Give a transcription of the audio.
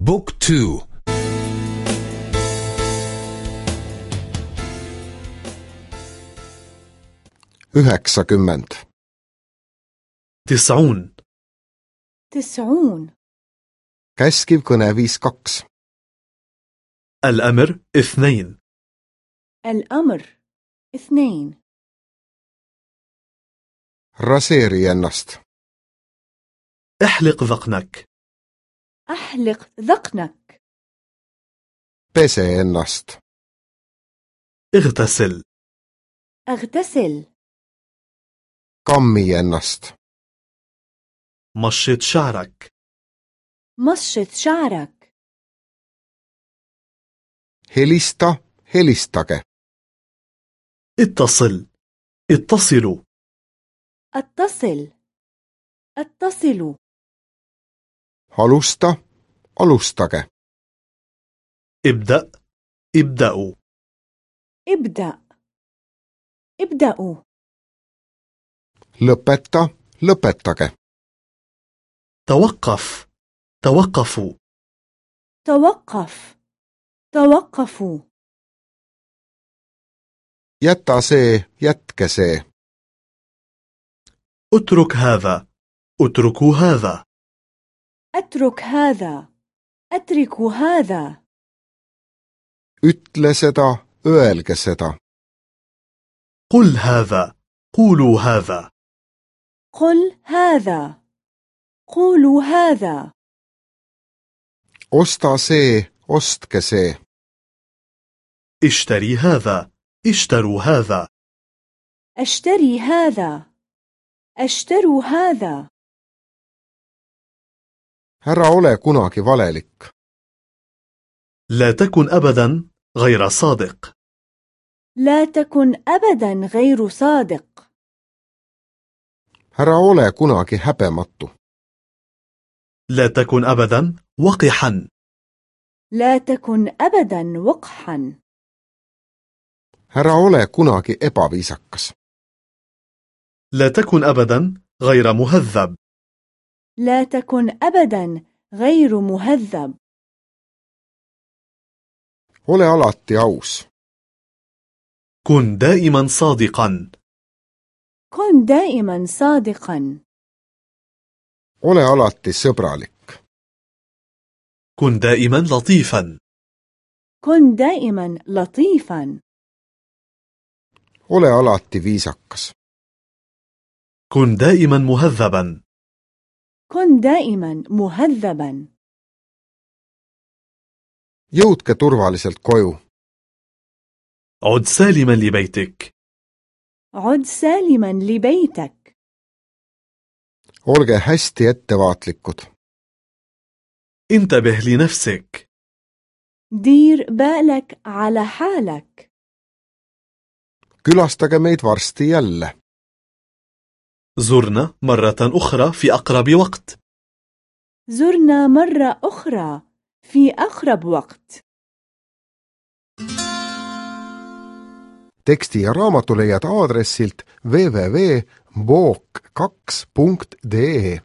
Book two. Üheksakümmend تسعون. تسعون Käskiv kõneviis kaks الأمر اثنين. الأمر اثنين. Raseeri ennast احلق ذقنك. أحلق ذقنك. Pese ennast اغتسل. أغتسل. Kammi ennast مشط شعرك. مشط شعرك. Helista helistage. اتصل. اتصلوا. أتصل. أتصلوا. Alusta alustage. ابدأ ابدأوا ابدأ ابدأوا lõpeta lõpetage. توقف توقفوا توقف توقفوا jäta see jätke see. اترك هذا اتركوا هذا أترك هذا. أترك هذا. Ütle seda öelge seda. قل هذا قولوا هذا. قل هذا. قولوا هذا. Osta see ostke see. اشتري هذا اشتروا هذا. أشتري هذا. أشتروا هذا. Ära ole kunagi valelik لا تكن أبدا غير صادق. لا تكن أبدا غير صادق. ära ole kunagi häbematu لا تكن أبدا وقحا. لا تكن أبدا وقحا. ära ole kunagi ebaviisakas لا تكن أبدا غير مهذب. لا تكن أبدا غير مهذب. Ole alati aus. كن دائما صادقا. كن دائما صادقا. Ole alati sõbralik. كن دائما لطيفا. كن دائما لطيفا. Ole alati viisakas. كن دائما مهذبا. كن دائما مهذبا jõudke turvaliselt koju عد سالما لبيتك عد سالما لبيتك olge hästi ettevaatlikud انتبه لنفسك دير بالك على حالك külastage meid varsti jälle زرنا مرة أخرى في أقرب وقت. زرنا مرة أخرى في أقرب وقت. teksti ja raamatu leiad aadressilt www.book2.de